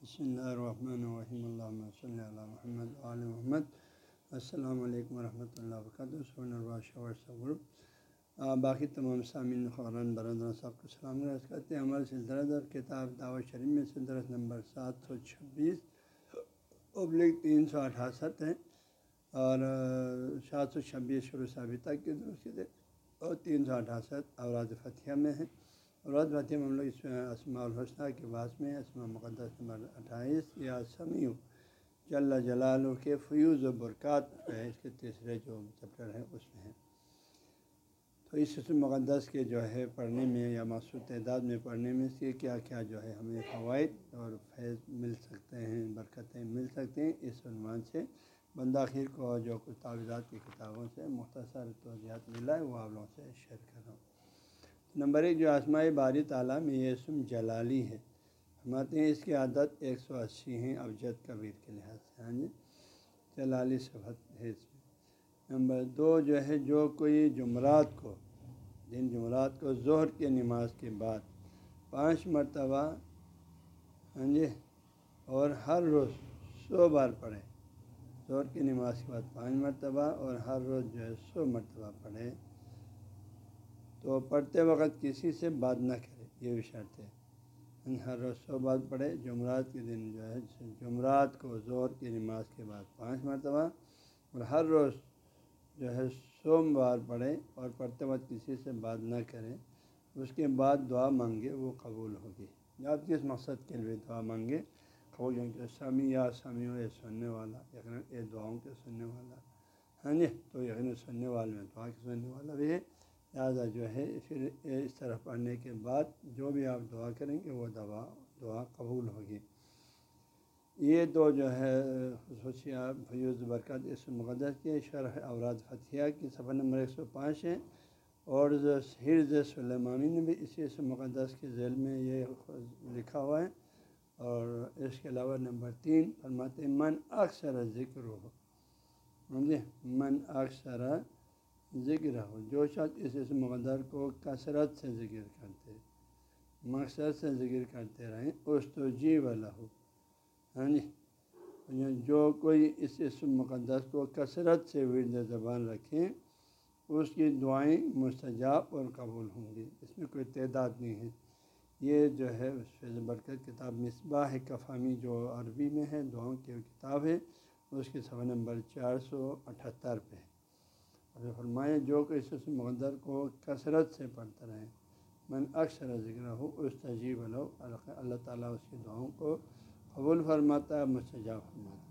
بسم اللہ الرحمن الرحیم اللہ صلی اللہ محمد علیہ محمد السلام علیکم ورحمۃ اللہ وبرکاتہ گروپ باقی تمام سامعین خوران برادر صاحب کو سلام عرض کرتے ہیں ہمارے سلسلہ در کتاب دعوت شریف میں سلسلہ نمبر سات سو چھبیس ابلک تین سو اٹھاسٹھ ہے اور سات سو چھبیس شروع سے ابھی تک کے درست اور تین سو اٹھاسٹھ اوراد فتح میں ہے اوراد فتح ہم لوگ اس اسماء الحسنہ کے بعد میں، اسماء مقدس نمبر اٹھائیس یا سمیع، جل جلال کے فیوز و برکات ہے، اس کے تیسرے جو چیپٹر ہے اس میں ہے تو اس اسم مقدس کے جو ہے، پڑھنے میں یا مخصوص تعداد میں پڑھنے میں سے کیا کیا جو ہے ہمیں فوائد اور فیض مل سکتے ہیں، برکتیں مل سکتے ہیں، اس عنوان سے۔ بندہ خیر کو جو کچھ تعویذات کی کتابوں سے مختصر توضیحات ملا ہے، وہ آپ لوگوں سے شیئر کر رہا ہوں۔ نمبر ایک جو آسمائی باری تعالیٰ میں یہ اسم جلالی ہے۔ ہمارے ہیں اس کی عادت ایک سو اسی ہیں ابجد کبیر کے لحاظ سے۔ ہاں جی؟ جلالی صفت ہے اس میں۔ نمبر دو جو ہے، جو کوئی جمعرات کو، دن جمعرات کو ظہر کے نماز کے بعد پانچ مرتبہ ہاں جی اور ہر روز سو بار پڑھے۔ زور کی نماز کے بعد پانچ مرتبہ اور ہر روز جو ہے سو مرتبہ پڑھے۔ تو پڑھتے وقت کسی سے بات نہ کرے، یہ بھی شرط ہے۔ ہر روز سو بات پڑھے، جمعرات کے دن جو ہے، جمعرات کو زور کی نماز کے بعد پانچ مرتبہ اور ہر روز جو ہے سوموار پڑھے اور پڑھتے وقت کسی سے بات نہ کریں اس کے بعد دعا مانگے، وہ قبول ہوگی۔ آپ کس مقصد کے لیے دعا مانگے؟ قبول یعنی کہ سمی یا سمی ہو سننے والا، یقیناً اے دعاؤں کے سننے والا۔ ہاں جی تو یقیناً سننے والے میں دعا کے سننے والا بھی ہے۔ لہٰذا جو ہے، پھر اس طرح پڑھنے کے بعد جو بھی آپ دعا کریں گے، وہ دعا دعا قبول ہوگی۔ یہ تو جو ہے خصوصیات فیوز برکت اس مقدس کے شرح اوراد فتح کی صفحہ نمبر ایک سو پانچ ہے۔ اور حرز سلیمانی نے بھی اسی اس مقدس کے ذیل میں یہ لکھا ہوا ہے۔ اور اس کے علاوہ نمبر تین فرماتے من اکثر ذکر ہو ہاں جی، من اکثر ذکر ہو۔ جو شخص اس اس مقدر کو کثرت سے ذکر کرتے، مقصد سے ذکر کرتے رہیں، اس تو جی والا ہو۔ ہاں جی؟ یعنی جو کوئی اس اس مقدس کو کثرت سے ورد زبان رکھیں، اس کی دعائیں مستجاب اور قبول ہوں گی۔ اس میں کوئی تعداد نہیں ہے۔ یہ جو ہے اس فیض برکت کتاب مصباح کفامی جو عربی میں ہے، دعاؤں کی کتاب ہے، اس کی صفحہ نمبر چار سو اٹھہتر پہ ہے اور فرمائے، جو کہ اس مقدر کو کثرت سے پڑھتا رہے، من اکثر ذکر ہو اس تجیب لو اللہ تعالیٰ اس کی دعاؤں کو قبول فرماتا ہے مستجاب فرماتا۔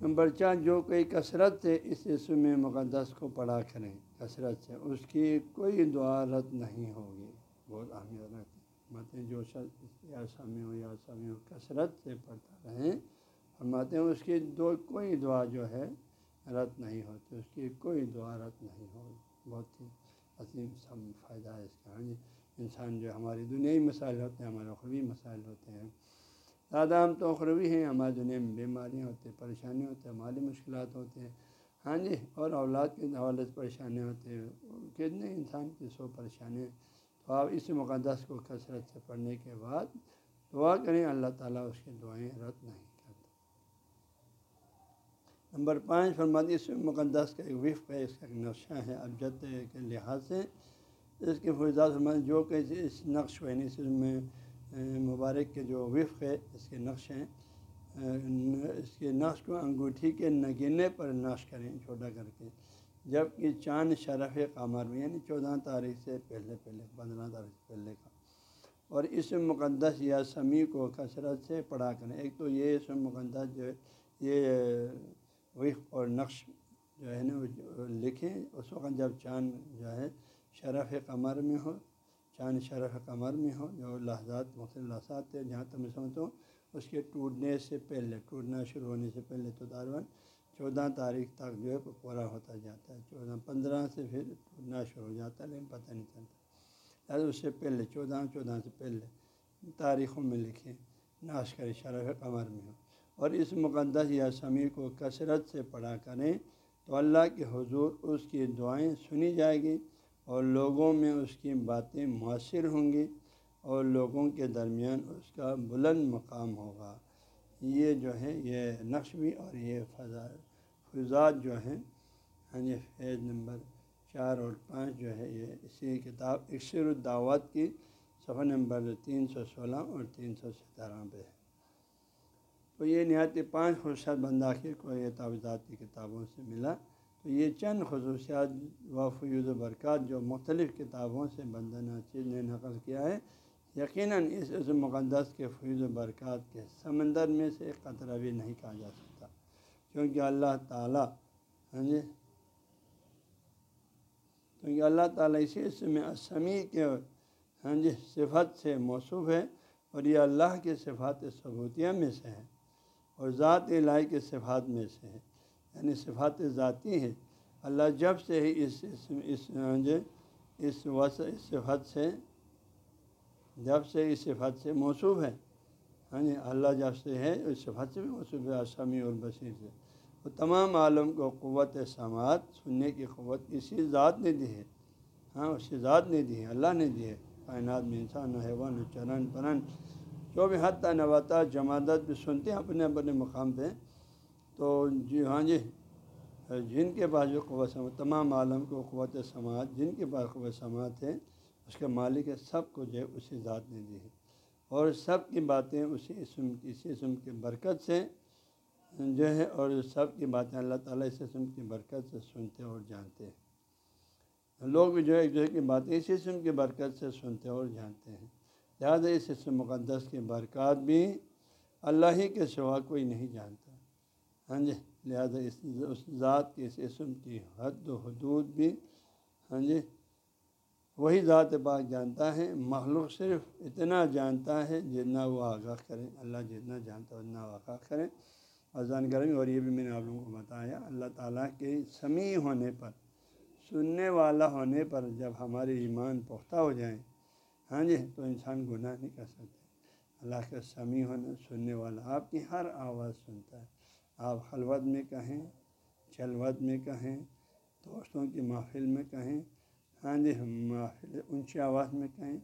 نمبر چار، جو کوئی کثرت سے اس اسم مقدس کو پڑھا کریں کثرت سے، اس کی کوئی دعا رد نہیں ہوگی۔ بہت اہمیت رکھتی فرماتے جو شخص یا سامی ہو یا سامی ہو، کثرت سے پڑھتا رہیں فرماتے ہیں، اس کی دو، کوئی دعا جو ہے رد نہیں ہوتی اس کی کوئی دعا رد نہیں ہوگی بہت ہی عظیم سب فائدہ ہے اس کا۔ ہاں جی انسان جو ہماری دنیا مسائل ہوتے ہیں، ہمارے اخروی مسائل ہوتے ہیں۔ زیادہ ہم تو اخروی ہیں ہماری دنیا میں بیماریاں ہوتی ہیں پریشانی ہوتی ہیں مالی مشکلات ہوتے ہیں۔ ہاں جی اور اولاد کے حوالے سے پریشانیاں ہوتی ہیں۔ کتنے انسان کی سو پریشانیاں۔ تو آپ اس مقدس کو کثرت سے پڑھنے کے بعد دعا کریں، اللہ تعالیٰ اس کی دعائیں رد نہیں نمبر پانچ، فرماتی اس مقدس کا ایک وفق ہے، اس کا ایک نقشہ ہے، ابجد کے لحاظ سے اس کے فوجات فرماتے جو کہ اس نقش و یعنی اس میں مبارک کے جو وفق ہے، اس کے نقش ہیں۔ اس کے نقش کو انگوٹھی کے نگینے پر نقش کریں، چھوٹا کر کے۔ جبکہ چاند شرف قمر میں یعنی چودہ تاریخ سے پہلے پہلے، پندرہ تاریخ سے پہلے کا۔ اور اس مقدس یا سمیع کو کثرت سے پڑھا کریں۔ ایک تو یہ اس مقدس جو ہے، یہ وفق اور نقش جو ہے نا لکھیں۔ اس وقت جب چاند جو ہے شرف قمر میں ہو، چاند شرف قمر میں ہو، جو لحظات، مختلف لحظات ہیں، جہاں تک میں سمجھتا ہوں، اس کے ٹوٹنے سے پہلے، ٹوٹنا شروع ہونے سے پہلے تو دارون چودہ تاریخ تک جو ہے پورا ہوتا جاتا ہے۔ چودہ، پندرہ سے پھر ٹوٹنا شروع ہو جاتا ہے، لیکن پتہ نہیں چلتا۔ لہٰذا اس سے پہلے، چودہ چودہ سے پہلے تاریخوں میں لکھیں ناش کرے شرف قمر میں ہو۔ اور اس مقدس یا سمیع کو کثرت سے پڑھا کریں تو اللہ کے حضور اس کی دعائیں سنی جائے گی اور لوگوں میں اس کی باتیں مؤثر ہوں گی اور لوگوں کے درمیان اس کا بلند مقام ہوگا۔ یہ جو ہے، یہ نقش بھی اور یہ فضا فضات جو ہیں ہاں جی فیض نمبر چار اور پانچ جو ہے، یہ اسی کتاب اکثر الدعوت کی، صفحہ نمبر تین سو سولہ اور تین سو ستارہ پہ۔ ہے تو یہ نہایت پانچ خصوصیات بنداخیر کو یہ تعویذات کی کتابوں سے ملا۔ تو یہ چند خصوصیات و فیوز و برکات جو مختلف کتابوں سے بندہ ناچیز نے نقل کیا ہے یقیناً اس عزم مقدس کے فیوز و برکات کے سمندر میں سے ایک قطرہ بھی نہیں کہا جا سکتا۔ کیونکہ اللہ تعالیٰ ہاں جی؟ کیونکہ اللہ تعالیٰ اسی اس میں اسمی کے ہاں جی صفت سے موصوف ہے اور یہ اللہ کے صفات ثبوتیہ میں سے ہے۔ اور ذات الہی کے صفات میں سے ہے یعنی صفات ذاتی ہے اللہ جب سے ہی اس اس ہاں جی اس وس، اس صفت سے، جب سے اس صفت سے موصوف ہے۔ ہاں جی اللہ جب سے ہے، اس صفت سے بھی موصوف ہے اسمی اور بصیر سے۔ وہ تمام عالم کو قوت سماعت، سننے کی قوت اسی ذات نے دی ہے۔ ہاں اسی ذات نے دی ہے، اللہ نے دی ہے۔ کائنات میں انسان، حیوان، چرن، پرن۔ جو بھی حتیٰ نواتا جماعت بھی سنتے ہیں، اپنے اپنے مقام پہ۔ تو جی ہاں جی جن کے پاس جو قوت سماعت تمام عالم کو قوت سماعت، جن کے پاس قوت سماعت ہے، اس کے مالک ہے، سب کو جو ہے اسی ذات نے دی ہے۔ اور سب کی باتیں اسی اسم اسی اسم کی برکت سے جو ہے، اور سب کی باتیں اللہ تعالیٰ اس اسم کی برکت سے سنتے اور جانتے ہیں۔ لوگ بھی جو ہے ایک دوسرے کی باتیں اس اسم کی برکت سے سنتے اور جانتے ہیں۔ لہٰذا اس اسم مقدس کی برکات بھی اللہ ہی کے سوا کوئی نہیں جانتا۔ ہاں جی لہٰذا اس اس ذات کے اس اسم کی حد و حدود بھی ہاں جی وہی ذات پاک جانتا ہے۔ مخلوق صرف اتنا جانتا ہے جتنا وہ آگاہ کریں اللہ جتنا جانتا ہے اتنا آگاہ کریں اذان گرمی اور یہ بھی میں نے آپ لوگوں کو بتایا، اللہ تعالیٰ کے سمیع ہونے پر، سننے والا ہونے پر جب ہمارے ایمان پختہ ہو جائیں ہاں جی تو انسان گناہ نہیں کر سکتے اللہ کا سمیع ہونا، سننے والا، آپ کی ہر آواز سنتا ہے۔ آپ خلوت میں کہیں چلوت میں کہیں، دوستوں کی محفل میں کہیں ہاں جی محفل، اونچی آواز میں کہیں،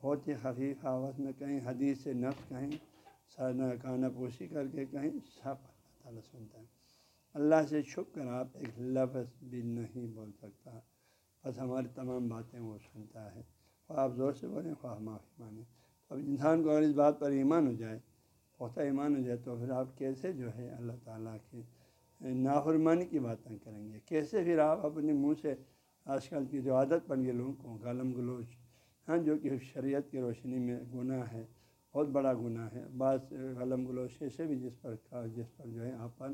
بہت ہی خفیف آواز میں کہیں، حدیث سے نفس کہیں سارنا کانا پوسی کر کے کہیں، سب اللہ تعالیٰ سنتا ہے۔ اللہ سے چھپ کر آپ ایک لفظ بھی نہیں بول سکتا۔ بس ہماری تمام باتیں وہ سنتا ہے۔ خواہ آپ زور سے بولیں، خواہ معافی مانیں اب انسان کو اگر اس بات پر ایمان ہو جائے، پختہ ایمان ہو جائے، تو پھر آپ کیسے جو ہے اللہ تعالیٰ کی نافرمانی کی باتیں کریں گے؟ کیسے پھر آپ اپنے منہ سے آج کل کی جو عادت بن گئی لوگوں کو غالم گلوچ ہاں جو کہ شریعت کی روشنی میں گناہ ہے، بہت بڑا گناہ ہے۔ بعض غلم گلوشے سے بھی جس پر جس پر جو ہے آپ پر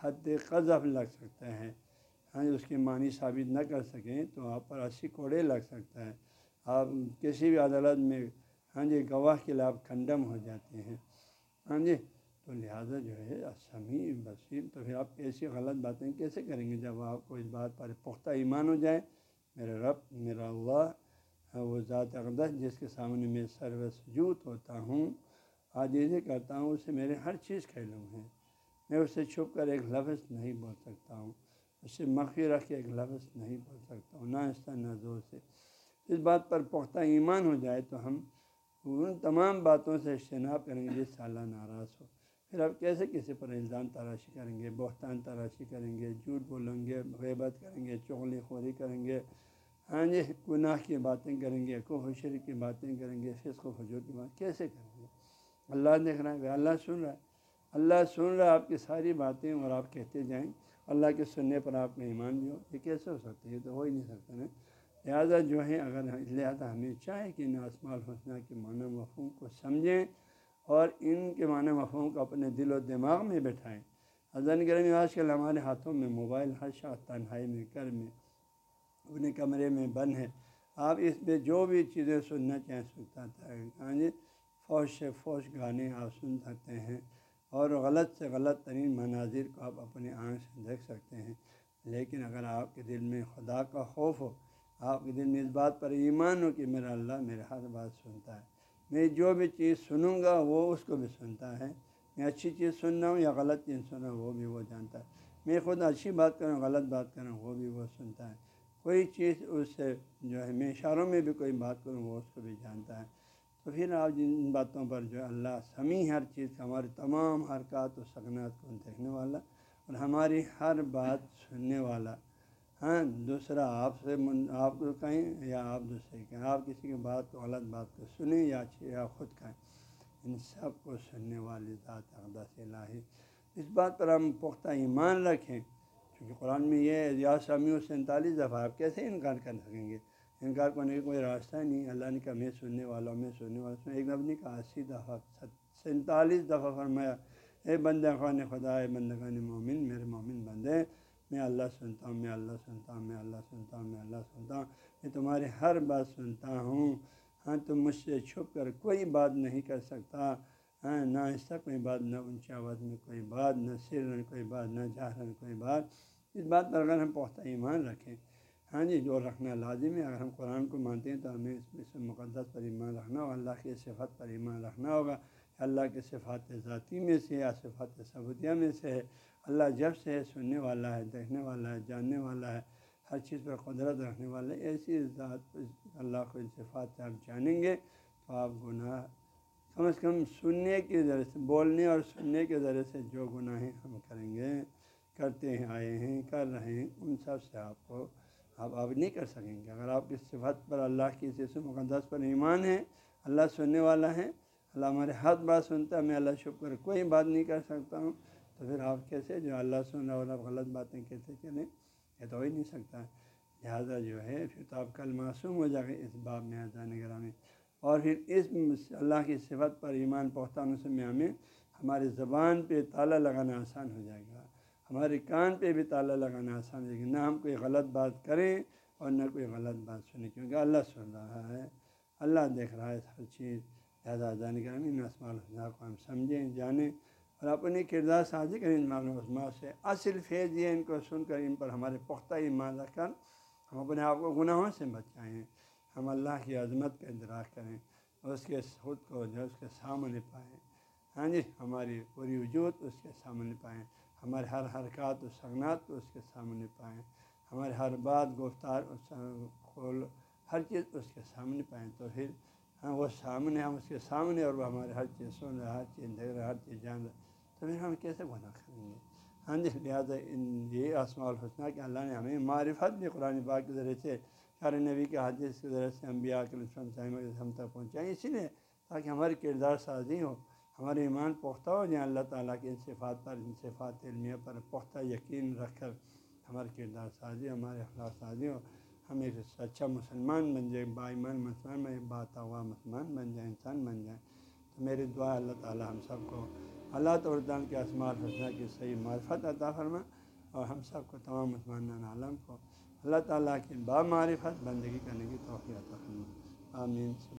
حد قذف لگ سکتا ہے ہاں اس کی معنی ثابت نہ کر سکیں تو آپ پر اسی کوڑے لگ سکتا ہے۔ آپ کسی بھی عدالت میں ہاں جی گواہ کے لیے آپ کنڈم ہو جاتے ہیں ہاں جی تو لہٰذا جو ہے، سمیع، بصیر، تو پھر آپ ایسی غلط باتیں کیسے کریں گے؟ جب آپ کو اس بات پر پختہ ایمان ہو جائے میرا رب، میرا اللہ، وہ ذات اقدس، جس کے سامنے میں سرو سجوت ہوتا ہوں آج یہ کرتا ہوں، اسے میرے ہر چیز کھیلوں ہیں۔ میں اسے چھپ کر ایک لفظ نہیں بول سکتا ہوں، اسے مخفی رکھ کے ایک لفظ نہیں بول سکتا ہوں، نہ آہستہ نہ زور سے۔ اس بات پر پختہ ایمان ہو جائے تو ہم ان تمام باتوں سے اجتناب کریں گے جس سے اللہ ناراض ہو۔ پھر آپ کیسے کسی پر الزام تراشی کریں گے، بہتان تراشی کریں گے، جھوٹ بولیں گے، غیبت کریں گے چغلی خوری کریں گے؟ ہاں جی گناہ کی باتیں کریں گے کو حشری کی باتیں کریں گے، فسق و فجور کی بات کیسے کریں گے؟ اللہ دیکھ رہا ہے اللہ سن رہا ہے۔ اللہ سن رہا ہے آپ کی ساری باتیں اور آپ کہتے جائیں۔ اللہ کے سننے پر آپ کا ایمان بھی ہو، یہ کیسے ہو سکتا ہے؟ یہ تو ہو ہی نہیں سکتا نا۔ لہٰذا جو ہے، اگر لہٰذا ہمیں چاہے کہ ان آسما الحسنہ کے معنی مفہوم کو سمجھیں اور ان کے معنی مفہوم کو اپنے دل و دماغ میں بیٹھائیں حضرت گرمی آج کل ہمارے ہاتھوں میں موبائل ہر شاہ تنہائی میں کر میں، اپنے کمرے میں بند ہے۔ آپ اس پہ جو بھی چیزیں سننا چاہیں سنتا تھا۔ ہاں جی فوش سے فوش گانے آپ سن سکتے ہیں اور غلط سے غلط ترین مناظر کو آپ اپنی آنکھ سے دیکھ سکتے ہیں۔ لیکن اگر آپ کے دل میں خدا کا خوف ہو آپ کے دل میں اس بات پر ایمان ہو کہ میرا اللہ میرے ہر بات سنتا ہے۔ میں جو بھی چیز سنوں گا وہ اس کو بھی سنتا ہے۔ میں اچھی چیز سن رہا ہوں یا غلط چیز سن رہا ہوں وہ بھی وہ جانتا ہے۔ میں خود اچھی بات کروں، غلط بات کروں وہ بھی وہ سنتا ہے۔ کوئی چیز اس سے جو ہے، میں اشاروں میں بھی کوئی بات کروں وہ اس کو بھی جانتا ہے۔ تو پھر آپ جن باتوں پر جو اللہ سمیع ہر چیز کا ہمارے تمام حرکات و سکنات کو دیکھنے والا اور ہماری ہر بات سننے والا۔ ہاں دوسرا آپ سے آپ کو کہیں یا آپ دوسرے کہیں؟ آپ کسی کی بات کو غلط بات کو سنیں یا یا خود کہیں؟ ان سب کو سننے والی ذات اقدا سے لاہی اس بات پر ہم پختہ ایمان رکھیں۔ کیونکہ قرآن میں یہ یا سمیع و سینتالیس دفعہ، آپ کیسے انکار کر سکیں گے؟ انکار کرنے کا کوئی راستہ ہی نہیں۔ اللہ نے کہا، میں سننے والا میں سننے والا اس میں ایک دفعہ نہیں کہا، اسی دفعہ سینتالیس دفعہ فرمایا، اے بندہ خان خدا، اے بندہ خان مومن، میرے مومن بندے میں اللہ سنتا ہوں، میں اللہ سنتا ہوں، میں اللہ سنتا ہوں، میں اللہ سنتا ہوں، میں تمہاری ہر بات سنتا ہوں۔ ہاں تم مجھ سے چھپ کر کوئی بات نہیں کر سکتا۔ ہاں نہ ایسا کوئی بات، نہ اونچی آواز میں کوئی بات، نہ سر کوئی بات، نہ جہر کوئی بات۔ اس بات پر اگر ہم پختہ ایمان رکھیں ہاں جی جو رکھنا لازم ہے، اگر ہم قرآن کو مانتے ہیں، تو ہمیں اس میں سے مقدس پر ایمان رکھنا ہوگا، اللہ کی صفت پر ایمان رکھنا ہوگا۔ اللہ کے صفات ذاتی میں سے یا صفات ثبوتیہ میں سے ہے۔ اللہ جب سے ہے سننے والا ہے، دیکھنے والا ہے، جاننے والا ہے، ہر چیز پر قدرت رکھنے والا ہے ایسی ذات اللہ کو صفات سے آپ جانیں گے تو آپ گناہ، کم از کم سننے کے ذریعے سے، بولنے اور سننے کے ذریعے سے جو گناہیں ہم کریں گے، کرتے ہیں، آئے ہیں، کر رہے ہیں، ان سب سے آپ کو آپ اب نہیں کر سکیں گے۔ اگر آپ کی صفت پر اللہ کی سے مقدس پر ایمان ہے، اللہ سننے والا ہے، اللہ ہمارے ہاتھ بات سنتا ہے، میں اللہ شکر کوئی بات نہیں کر سکتا ہوں۔ تو پھر آپ کیسے جو اللہ سن رہا اور آپ غلط باتیں کیسے چلیں یہ تو ہو ہی نہیں سکتا۔ لہٰذا جو ہے، پھر تو آپ کل معصوم ہو جائے گا اس باب میں آزان گرامی اور پھر اس اللہ کی صفت پر ایمان پہنچانے سے میں، ہمیں ہماری زبان پہ تالا لگانا آسان ہو جائے گا۔ ہمارے کان پہ بھی تالا لگانا آسان ہے کہ نہ ہم کوئی غلط بات کریں اور نہ کوئی غلط بات سنیں، کیونکہ اللہ سن رہا ہے۔ اللہ دیکھ رہا ہے ہر چیز۔ لہٰذا جان کر ان اسماع الحسنہ کو ہم سمجھیں، جانیں۔ اور اپنے کردار سازی کریں ان معلوم سے۔ اصل فیض یہ ان کو سن کر ان پر ہمارے پختہ ایمان رکھ کر ہم اپنے آپ کو گناہوں سے بچائیں۔ ہم اللہ کی عظمت کا ادراک کریں۔ اور اس کے خود کو جو اس کے سامنے پائیں۔ ہاں جی ہماری پوری وجود اس کے سامنے پائیں۔ ہمارے ہر حرکات و سگنات کو اس کے سامنے پائیں۔ ہمارے ہر بات، گفتار کھول ہر چیز اس کے سامنے پائیں۔ تو پھر ہاں وہ سامنے، ہم اس کے سامنے اور وہ ہمارے ہر چیز سن رہے ہر چیز دیکھ رہے ہر چیز جان رہے تو پھر ہم کیسے گناہ کریں گے؟ ہاں جی لہٰذا ان یہ آسما الحسنہ کہ اللہ نے ہمیں معرفت بھی قرآن پاک کے ذریعے سے شار نبی کے حادث کے ذریعے سے، انبیاء کے ہم تک پہنچائیں۔ اسی لیے تاکہ ہماری کردار سازی ہو ہمارے ایمان پختہ ہو جائیں اللہ تعالیٰ کے ان صفات پر، ان صفات علمیہ پر پختہ یقین رکھ کر ہمارے کردار سازی ہمارے اخلاق سازی ہو۔ ہم ایک اچھا مسلمان بن جائے با ایمان مسلمان بن بات ہوا مسلمان بن جائیں، انسان بن جائیں۔ تو میری دعا اللہ تعالیٰ ہم سب کو اللہ تعالیٰ کے اسماع الحسنہ کی صحیح معرفت عطا فرما اور ہم سب کو تمام عثمان عالم کو اللہ تعالیٰ کی با معرفت بندگی کرنے کی توفیع عطا فرما۔ آمین۔